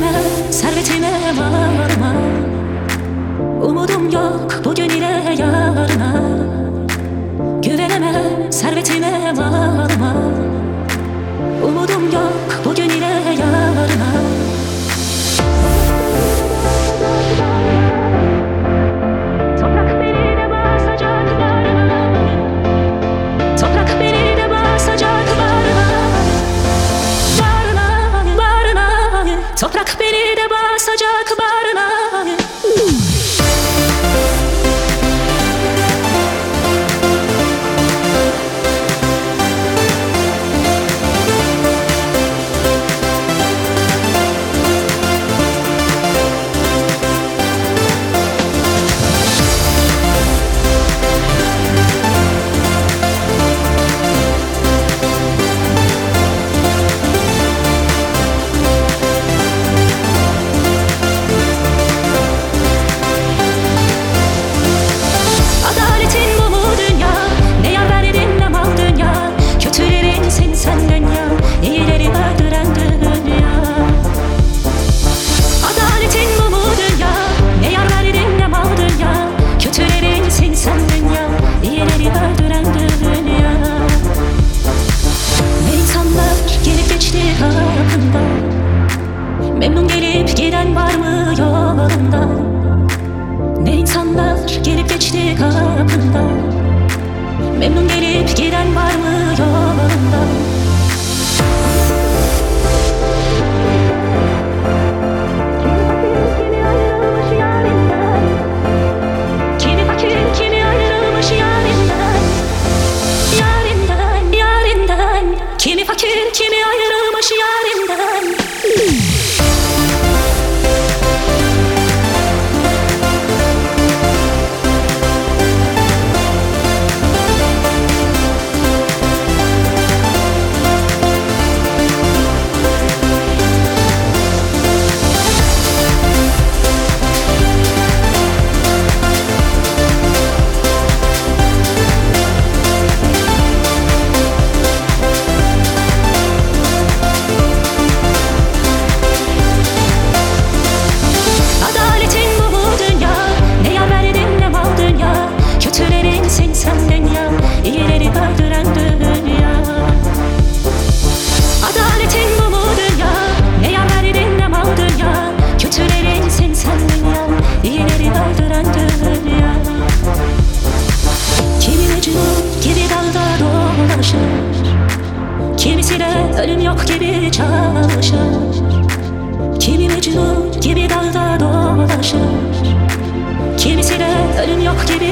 Gücüme, servetime varma. Umudum yok bugün ile yarına. Güvenemem, servetime varma. co tak piny Memnun gelip giden var mı? ölüm yok gibi çalışır. Kimi Mecnun gibi dalda dolaşır. Kimisi de ölüm yok gibi